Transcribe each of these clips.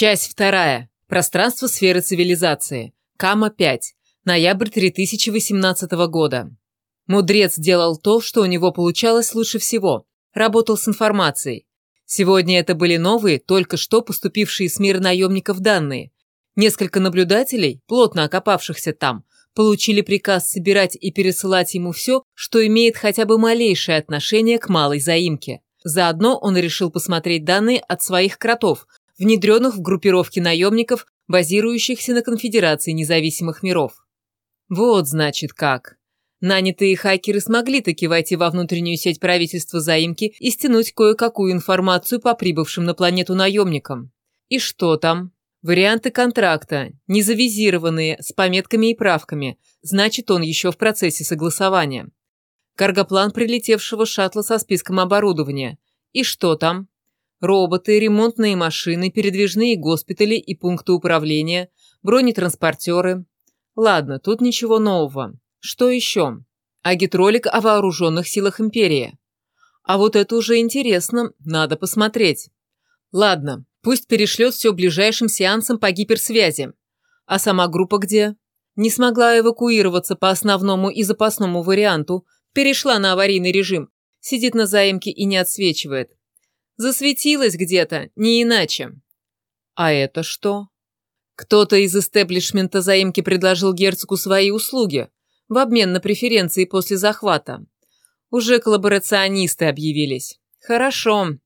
Часть вторая. Пространство сферы цивилизации. Кама-5. Ноябрь 3018 года. Мудрец делал то, что у него получалось лучше всего. Работал с информацией. Сегодня это были новые, только что поступившие с мира наемников данные. Несколько наблюдателей, плотно окопавшихся там, получили приказ собирать и пересылать ему все, что имеет хотя бы малейшее отношение к малой заимке. Заодно он решил посмотреть данные от своих кротов, внедренных в группировки наемников, базирующихся на Конфедерации независимых миров. Вот, значит, как. Нанятые хакеры смогли таки войти во внутреннюю сеть правительства заимки и стянуть кое-какую информацию по прибывшим на планету наемникам. И что там? Варианты контракта, незавизированные, с пометками и правками, значит, он еще в процессе согласования. Каргоплан прилетевшего шаттла со списком оборудования. И что там? Роботы, ремонтные машины, передвижные госпитали и пункты управления, бронетранспортеры. Ладно, тут ничего нового. Что еще? Агитролик о вооруженных силах Империи. А вот это уже интересно, надо посмотреть. Ладно, пусть перешлет все ближайшим сеансам по гиперсвязи. А сама группа где? Не смогла эвакуироваться по основному и запасному варианту, перешла на аварийный режим, сидит на заимке и не отсвечивает. Засветилась где-то, не иначе. А это что? Кто-то из истеблишмента заимки предложил герцогу свои услуги в обмен на преференции после захвата. Уже коллаборационисты объявились. Хорошо.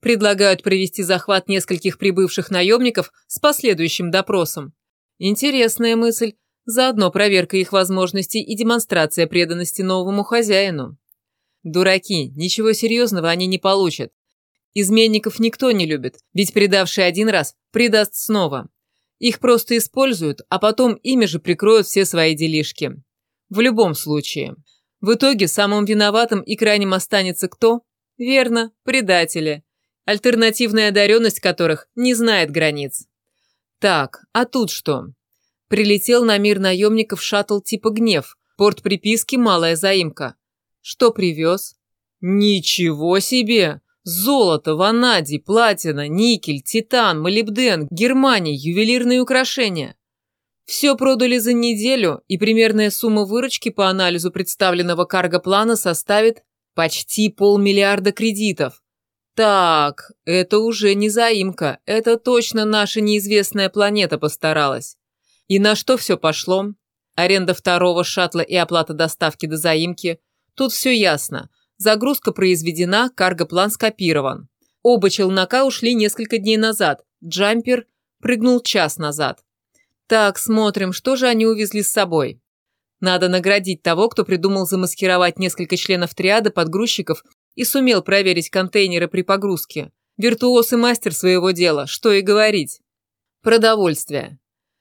Предлагают провести захват нескольких прибывших наемников с последующим допросом. Интересная мысль. Заодно проверка их возможностей и демонстрация преданности новому хозяину. Дураки, ничего серьезного они не получат. Изменников никто не любит, ведь предавший один раз предаст снова. Их просто используют, а потом ими же прикроют все свои делишки. В любом случае. В итоге самым виноватым и крайним останется кто? Верно, предатели. Альтернативная одаренность которых не знает границ. Так, а тут что? Прилетел на мир наемников шаттл типа «Гнев», порт приписки «Малая заимка». Что привез? Ничего себе! Золото, ванадий, платина, никель, титан, молибден, Германия, ювелирные украшения. Все продали за неделю, и примерная сумма выручки по анализу представленного карго-плана составит почти полмиллиарда кредитов. Так, это уже не заимка, это точно наша неизвестная планета постаралась. И на что все пошло? Аренда второго шаттла и оплата доставки до заимки. Тут все ясно. Загрузка произведена, карго-план скопирован. Оба челнока ушли несколько дней назад. Джампер прыгнул час назад. Так, смотрим, что же они увезли с собой. Надо наградить того, кто придумал замаскировать несколько членов триады подгрузчиков и сумел проверить контейнеры при погрузке. Виртуоз и мастер своего дела, что и говорить. Продовольствие.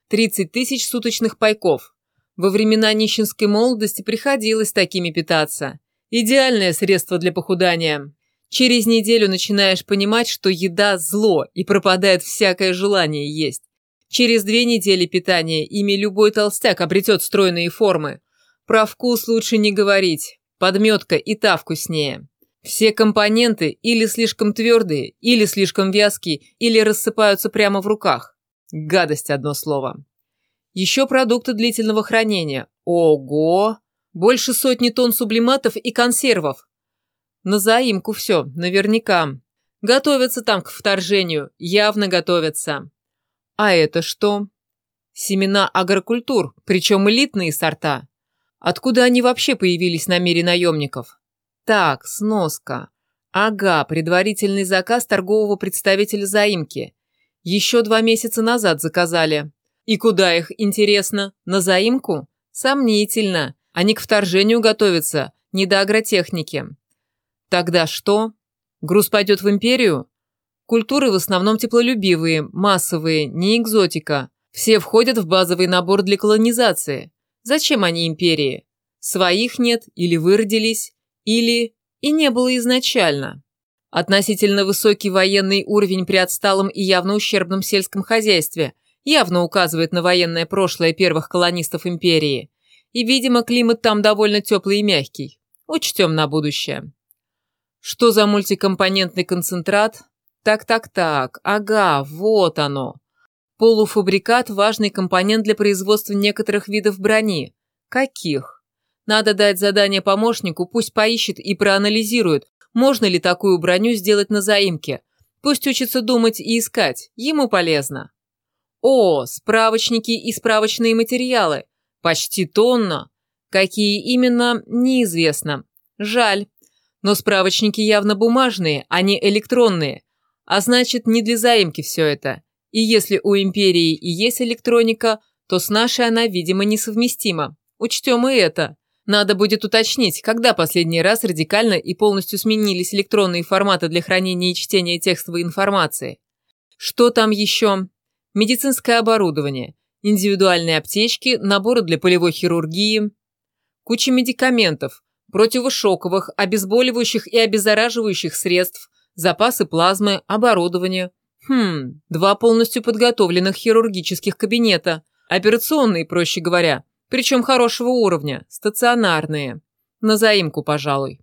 30 тысяч суточных пайков. Во времена нищенской молодости приходилось такими питаться. Идеальное средство для похудания. Через неделю начинаешь понимать, что еда – зло, и пропадает всякое желание есть. Через две недели питания ими любой толстяк обретет стройные формы. Про вкус лучше не говорить. Подметка и та вкуснее. Все компоненты или слишком твердые, или слишком вязкие, или рассыпаются прямо в руках. Гадость одно слово. Еще продукты длительного хранения. Ого! Больше сотни тонн сублиматов и консервов. На заимку все, наверняка. Готовятся там к вторжению, явно готовятся. А это что? Семена агрокультур, причем элитные сорта. Откуда они вообще появились на мире наемников? Так, сноска. Ага, предварительный заказ торгового представителя заимки. Еще два месяца назад заказали. И куда их, интересно? На заимку? Сомнительно. Они к вторжению готовятся, не до агротехники. Тогда что? Груз пойдет в империю? Культуры в основном теплолюбивые, массовые, не экзотика. Все входят в базовый набор для колонизации. Зачем они империи? Своих нет, или выродились, или и не было изначально. Относительно высокий военный уровень при отсталом и явно ущербном сельском хозяйстве явно указывает на военное прошлое первых колонистов империи. И, видимо, климат там довольно теплый и мягкий. Учтем на будущее. Что за мультикомпонентный концентрат? Так-так-так, ага, вот оно. Полуфабрикат – важный компонент для производства некоторых видов брони. Каких? Надо дать задание помощнику, пусть поищет и проанализирует, можно ли такую броню сделать на заимке. Пусть учится думать и искать, ему полезно. О, справочники и справочные материалы. Почти тонна. Какие именно, неизвестно. Жаль. Но справочники явно бумажные, а не электронные. А значит, не для заимки все это. И если у Империи и есть электроника, то с нашей она, видимо, несовместима. Учтем и это. Надо будет уточнить, когда последний раз радикально и полностью сменились электронные форматы для хранения и чтения текстовой информации. Что там еще? Медицинское оборудование, индивидуальные аптечки, наборы для полевой хирургии, куча медикаментов, противошоковых, обезболивающих и обеззараживающих средств, запасы плазмы, оборудование – Хм, два полностью подготовленных хирургических кабинета. Операционные, проще говоря. Причем хорошего уровня, стационарные. На заимку, пожалуй.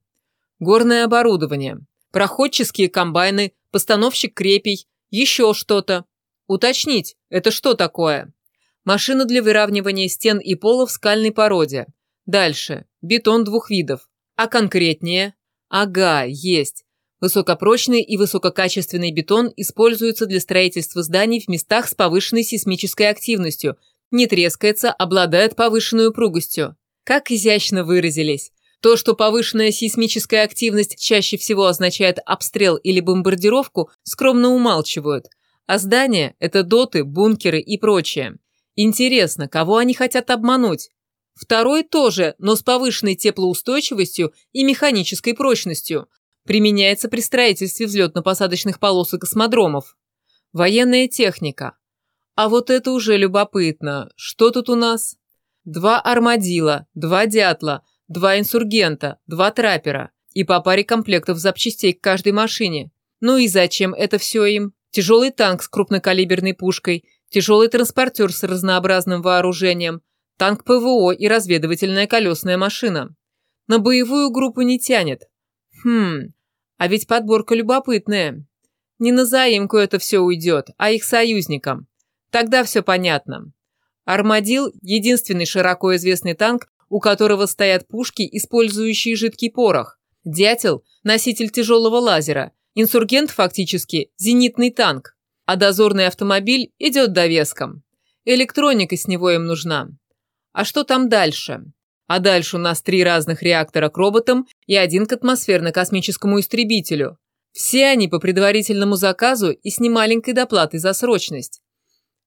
Горное оборудование. Проходческие комбайны, постановщик крепей, еще что-то. Уточнить, это что такое? Машина для выравнивания стен и пола в скальной породе. Дальше. Бетон двух видов. А конкретнее? Ага, есть. Высокопрочный и высококачественный бетон используется для строительства зданий в местах с повышенной сейсмической активностью, не трескается, обладает повышенной упругостью. Как изящно выразились. То, что повышенная сейсмическая активность чаще всего означает обстрел или бомбардировку, скромно умалчивают. А здания – это доты, бункеры и прочее. Интересно, кого они хотят обмануть? Второй тоже, но с повышенной теплоустойчивостью и механической прочностью – Применяется при строительстве взлетно-посадочных полос и космодромов. Военная техника. А вот это уже любопытно. Что тут у нас? Два армадила, два дятла, два инсургента, два траппера и по паре комплектов запчастей к каждой машине. Ну и зачем это все им? Тяжелый танк с крупнокалиберной пушкой, тяжелый транспортер с разнообразным вооружением, танк ПВО и разведывательная колесная машина. На боевую группу не тянет, Хм, а ведь подборка любопытная. Не на заимку это все уйдет, а их союзникам. Тогда все понятно. Армадил – единственный широко известный танк, у которого стоят пушки, использующие жидкий порох. Дятел – носитель тяжелого лазера. Инсургент фактически – зенитный танк. А дозорный автомобиль идет довеском. Электроника с него им нужна. А что там дальше? А дальше у нас три разных реактора к роботам и один к атмосферно-космическому истребителю. Все они по предварительному заказу и с немаленькой доплатой за срочность.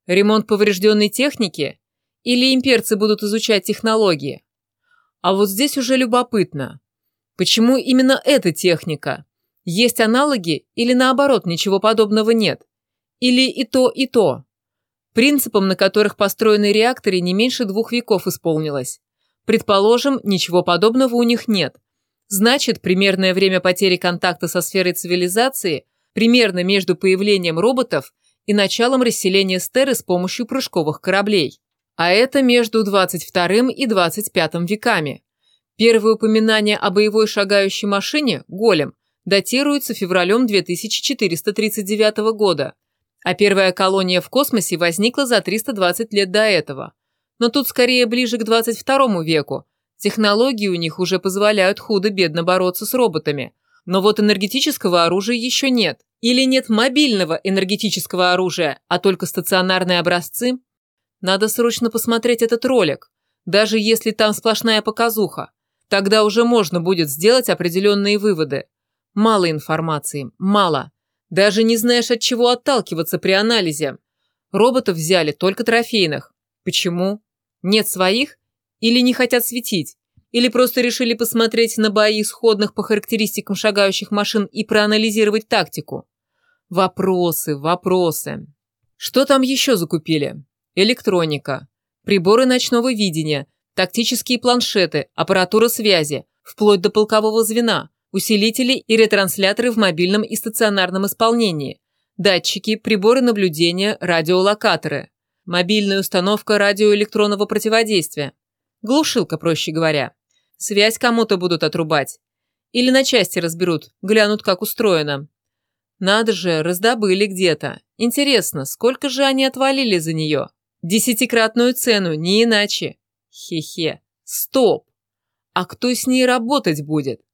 Ремонт поврежденной техники? Или имперцы будут изучать технологии? А вот здесь уже любопытно. Почему именно эта техника? Есть аналоги или наоборот ничего подобного нет? Или и то, и то? Принципам, на которых построены реакторы, не меньше двух веков исполнилось. Предположим, ничего подобного у них нет. Значит, примерное время потери контакта со сферой цивилизации примерно между появлением роботов и началом расселения стеры с помощью прыжковых кораблей. А это между 22 и 25 веками. Первое упоминание о боевой шагающей машине, голем, датируется февралем 2439 года, а первая колония в космосе возникла за 320 лет до этого – но тут скорее ближе к 22 веку. Технологии у них уже позволяют худо-бедно бороться с роботами. Но вот энергетического оружия еще нет. Или нет мобильного энергетического оружия, а только стационарные образцы? Надо срочно посмотреть этот ролик. Даже если там сплошная показуха. Тогда уже можно будет сделать определенные выводы. Мало информации, мало. Даже не знаешь, от чего отталкиваться при анализе. Роботов взяли только трофейных. Почему? Нет своих? Или не хотят светить? Или просто решили посмотреть на бои сходных по характеристикам шагающих машин и проанализировать тактику? Вопросы, вопросы. Что там еще закупили? Электроника, приборы ночного видения, тактические планшеты, аппаратура связи, вплоть до полкового звена, усилители и ретрансляторы в мобильном и стационарном исполнении, датчики, приборы наблюдения, радиолокаторы. Мобильная установка радиоэлектронного противодействия. Глушилка, проще говоря. Связь кому-то будут отрубать. Или на части разберут, глянут, как устроено. Надо же, раздобыли где-то. Интересно, сколько же они отвалили за нее? Десятикратную цену, не иначе. Хе-хе. Стоп. А кто с ней работать будет?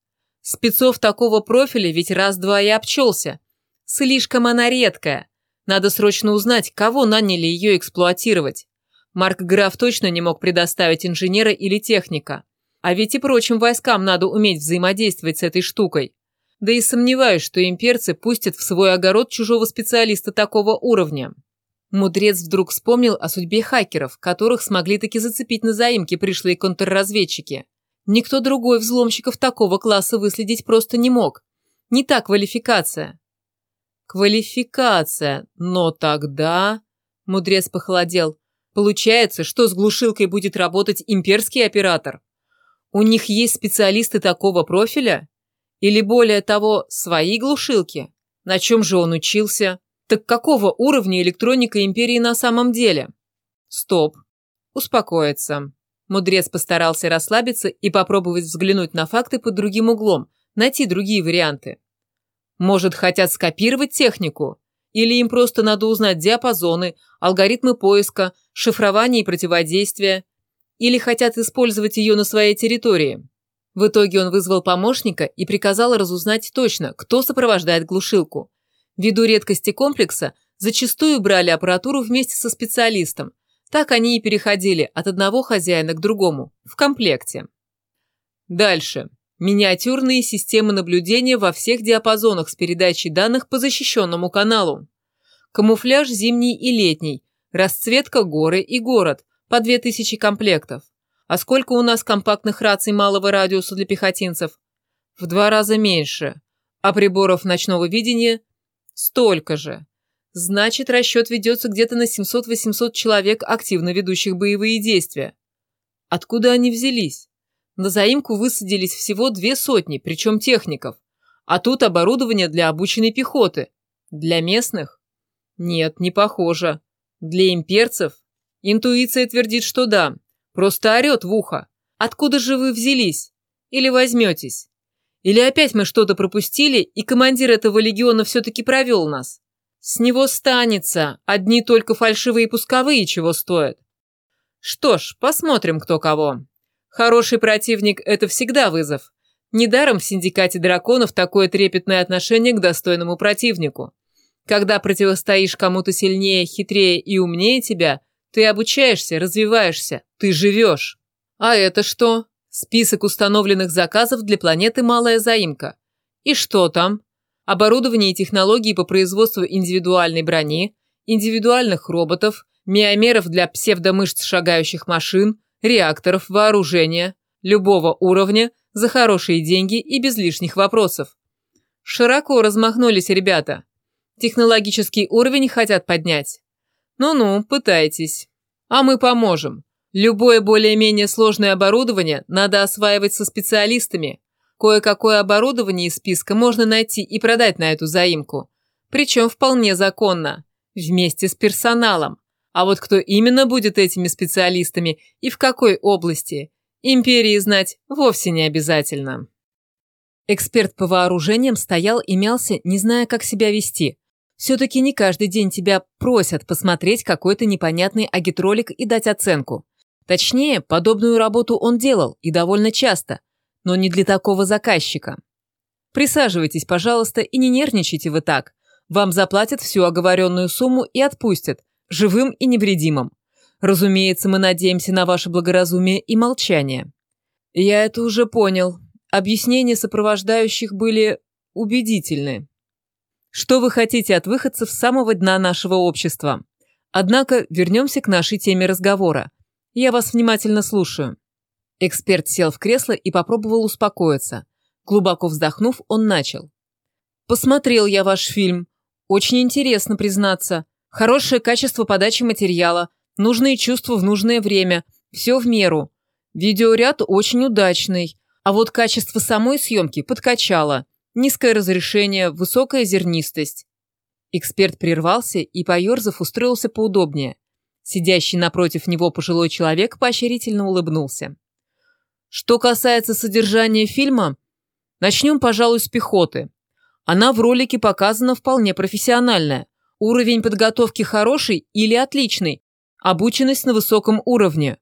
Спецов такого профиля ведь раз-два и обчелся. Слишком она редкая. Надо срочно узнать, кого наняли ее эксплуатировать. Марк Граф точно не мог предоставить инженера или техника. А ведь и прочим войскам надо уметь взаимодействовать с этой штукой. Да и сомневаюсь, что имперцы пустят в свой огород чужого специалиста такого уровня. Мудрец вдруг вспомнил о судьбе хакеров, которых смогли таки зацепить на заимке пришлые контрразведчики. Никто другой взломщиков такого класса выследить просто не мог. Не та квалификация. Квалификация. Но тогда... Мудрец похолодел. Получается, что с глушилкой будет работать имперский оператор? У них есть специалисты такого профиля? Или более того, свои глушилки? На чем же он учился? Так какого уровня электроника империи на самом деле? Стоп. Успокоиться. Мудрец постарался расслабиться и попробовать взглянуть на факты под другим углом, найти другие варианты. Может, хотят скопировать технику? Или им просто надо узнать диапазоны, алгоритмы поиска, шифрование и противодействия? Или хотят использовать ее на своей территории? В итоге он вызвал помощника и приказал разузнать точно, кто сопровождает глушилку. Ввиду редкости комплекса, зачастую брали аппаратуру вместе со специалистом, так они и переходили от одного хозяина к другому, в комплекте. Дальше. Миниатюрные системы наблюдения во всех диапазонах с передачей данных по защищенному каналу. Камуфляж зимний и летний, расцветка горы и город, по 2000 комплектов. А сколько у нас компактных раций малого радиуса для пехотинцев? В два раза меньше. А приборов ночного видения? Столько же. Значит, расчет ведется где-то на 700-800 человек, активно ведущих боевые действия. Откуда они взялись? На заимку высадились всего две сотни, причем техников. А тут оборудование для обученной пехоты. Для местных? Нет, не похоже. Для имперцев? Интуиция твердит, что да. Просто орет в ухо. Откуда же вы взялись? Или возьметесь? Или опять мы что-то пропустили, и командир этого легиона все-таки провел нас? С него станется, одни только фальшивые пусковые чего стоят. Что ж, посмотрим, кто кого. Хороший противник – это всегда вызов. Недаром в синдикате драконов такое трепетное отношение к достойному противнику. Когда противостоишь кому-то сильнее, хитрее и умнее тебя, ты обучаешься, развиваешься, ты живешь. А это что? Список установленных заказов для планеты Малая Заимка. И что там? Оборудование и технологии по производству индивидуальной брони, индивидуальных роботов, миомеров для псевдомышц шагающих машин, реакторов, вооружения, любого уровня, за хорошие деньги и без лишних вопросов. Широко размахнулись ребята. Технологический уровень хотят поднять. Ну-ну, пытайтесь. А мы поможем. Любое более-менее сложное оборудование надо осваивать со специалистами, Кое-какое оборудование из списка можно найти и продать на эту заимку. Причем вполне законно. Вместе с персоналом. А вот кто именно будет этими специалистами и в какой области, империи знать вовсе не обязательно. Эксперт по вооружениям стоял и мялся, не зная, как себя вести. Все-таки не каждый день тебя просят посмотреть какой-то непонятный агитролик и дать оценку. Точнее, подобную работу он делал, и довольно часто – но не для такого заказчика. Присаживайтесь, пожалуйста, и не нервничайте вы так. Вам заплатят всю оговоренную сумму и отпустят, живым и невредимым. Разумеется, мы надеемся на ваше благоразумие и молчание. Я это уже понял. Объяснения сопровождающих были убедительны. Что вы хотите от выходцев с самого дна нашего общества? Однако вернемся к нашей теме разговора. Я вас внимательно слушаю. Эксперт сел в кресло и попробовал успокоиться. Глубоко вздохнув, он начал. «Посмотрел я ваш фильм. Очень интересно, признаться. Хорошее качество подачи материала, нужные чувства в нужное время, все в меру. Видеоряд очень удачный, а вот качество самой съемки подкачало. Низкое разрешение, высокая зернистость». Эксперт прервался и, поерзав, устроился поудобнее. Сидящий напротив него пожилой человек поощрительно улыбнулся. Что касается содержания фильма, начнем, пожалуй, с пехоты. Она в ролике показана вполне профессиональная. Уровень подготовки хороший или отличный. Обученность на высоком уровне.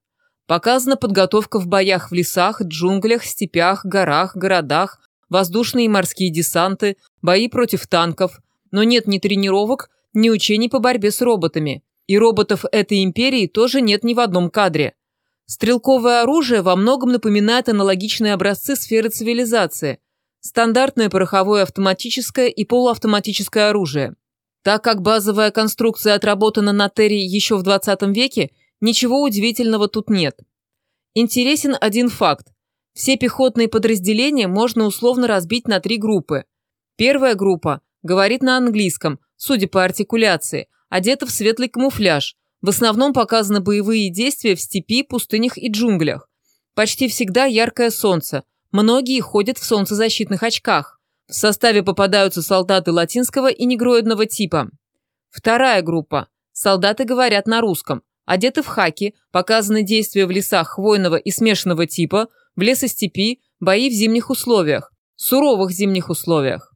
Показана подготовка в боях в лесах, джунглях, степях, горах, городах, воздушные и морские десанты, бои против танков. Но нет ни тренировок, ни учений по борьбе с роботами. И роботов этой империи тоже нет ни в одном кадре. Стрелковое оружие во многом напоминает аналогичные образцы сферы цивилизации. Стандартное пороховое автоматическое и полуавтоматическое оружие. Так как базовая конструкция отработана на Терри еще в 20 веке, ничего удивительного тут нет. Интересен один факт. Все пехотные подразделения можно условно разбить на три группы. Первая группа говорит на английском, судя по артикуляции, одета в светлый камуфляж. В основном показаны боевые действия в степи, пустынях и джунглях. Почти всегда яркое солнце. Многие ходят в солнцезащитных очках. В составе попадаются солдаты латинского и негроидного типа. Вторая группа. Солдаты говорят на русском. Одеты в хаки, показаны действия в лесах хвойного и смешанного типа, в лесостепи, бои в зимних условиях, суровых зимних условиях.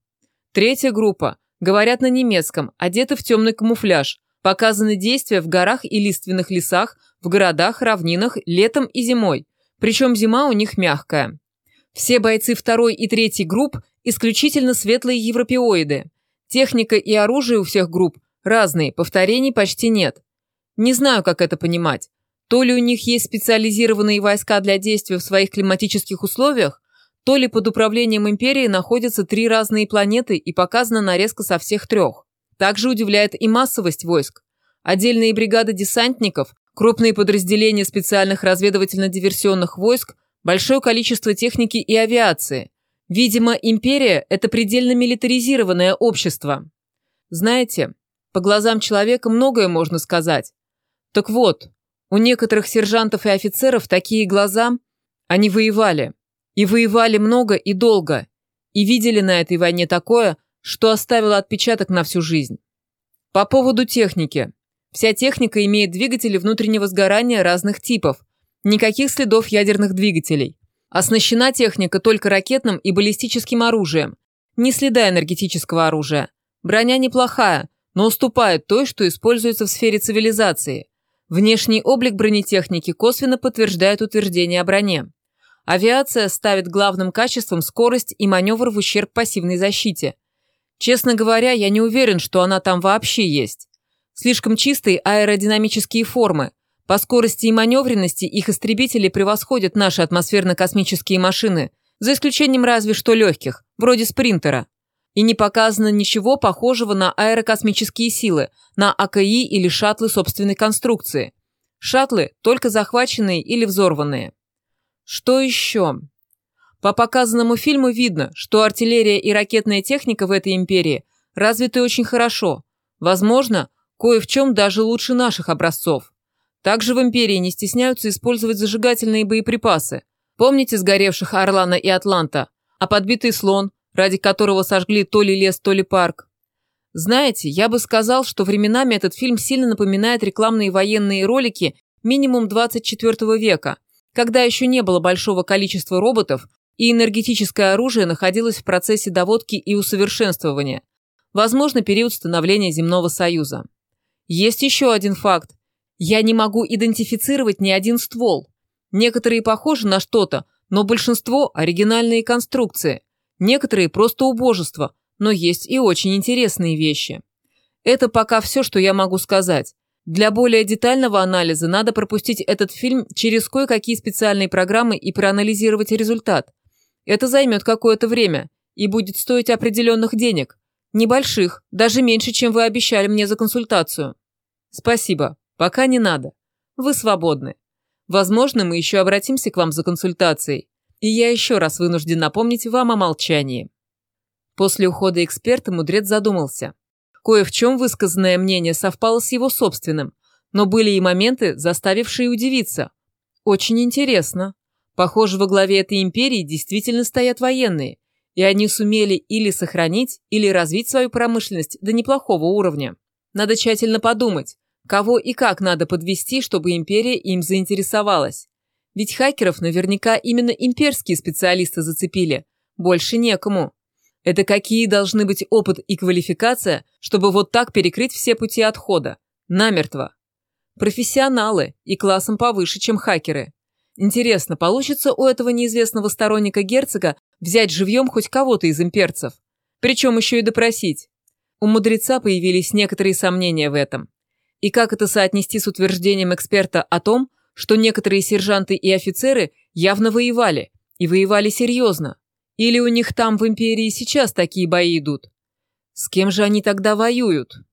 Третья группа. Говорят на немецком, одеты в темный камуфляж. Показаны действия в горах и лиственных лесах, в городах, равнинах, летом и зимой. Причем зима у них мягкая. Все бойцы второй и третьей групп исключительно светлые европеоиды. Техника и оружие у всех групп разные, повторений почти нет. Не знаю, как это понимать. То ли у них есть специализированные войска для действия в своих климатических условиях, то ли под управлением империи находятся три разные планеты и показана нарезка со всех трех. Также удивляет и массовость войск. Отдельные бригады десантников, крупные подразделения специальных разведывательно-диверсионных войск, большое количество техники и авиации. Видимо, империя – это предельно милитаризированное общество. Знаете, по глазам человека многое можно сказать. Так вот, у некоторых сержантов и офицеров такие глаза, они воевали. И воевали много и долго, и видели на этой войне такое, что оставило отпечаток на всю жизнь. По поводу техники. Вся техника имеет двигатели внутреннего сгорания разных типов, никаких следов ядерных двигателей. Оснащена техника только ракетным и баллистическим оружием, ни следа энергетического оружия. Броня неплохая, но уступает той, что используется в сфере цивилизации. Внешний облик бронетехники косвенно подтверждает утверждение о броне. Авиация ставит главным качеством скорость и маневр в ущерб пассивной защите. Честно говоря, я не уверен, что она там вообще есть. Слишком чистые аэродинамические формы. По скорости и маневренности их истребители превосходят наши атмосферно-космические машины, за исключением разве что легких, вроде спринтера. И не показано ничего похожего на аэрокосмические силы, на АКИ или шаттлы собственной конструкции. Шаттлы только захваченные или взорванные. Что еще? По показанному фильму видно, что артиллерия и ракетная техника в этой империи развиты очень хорошо. Возможно, кое в чем даже лучше наших образцов. Также в империи не стесняются использовать зажигательные боеприпасы. Помните сгоревших Орлана и Атланта? А подбитый слон, ради которого сожгли то ли лес, то ли парк? Знаете, я бы сказал, что временами этот фильм сильно напоминает рекламные военные ролики минимум 24 века, когда еще не было большого количества роботов, и энергетическое оружие находилось в процессе доводки и усовершенствования. Возможно, период становления Земного Союза. Есть еще один факт. Я не могу идентифицировать ни один ствол. Некоторые похожи на что-то, но большинство – оригинальные конструкции. Некоторые просто убожество, но есть и очень интересные вещи. Это пока все, что я могу сказать. Для более детального анализа надо пропустить этот фильм через кое-какие специальные программы и проанализировать результат. Это займет какое-то время и будет стоить определенных денег. Небольших, даже меньше, чем вы обещали мне за консультацию. Спасибо, пока не надо. Вы свободны. Возможно, мы еще обратимся к вам за консультацией. И я еще раз вынужден напомнить вам о молчании. После ухода эксперта мудрец задумался. Кое в чем высказанное мнение совпало с его собственным, но были и моменты, заставившие удивиться. Очень интересно. Похоже, во главе этой империи действительно стоят военные, и они сумели или сохранить, или развить свою промышленность до неплохого уровня. Надо тщательно подумать, кого и как надо подвести, чтобы империя им заинтересовалась. Ведь хакеров наверняка именно имперские специалисты зацепили. Больше некому. Это какие должны быть опыт и квалификация, чтобы вот так перекрыть все пути отхода? Намертво. Профессионалы и классом повыше, чем хакеры. Интересно, получится у этого неизвестного сторонника герцога взять живьем хоть кого-то из имперцев? Причем еще и допросить. У мудреца появились некоторые сомнения в этом. И как это соотнести с утверждением эксперта о том, что некоторые сержанты и офицеры явно воевали, и воевали серьезно? Или у них там в империи сейчас такие бои идут? С кем же они тогда воюют?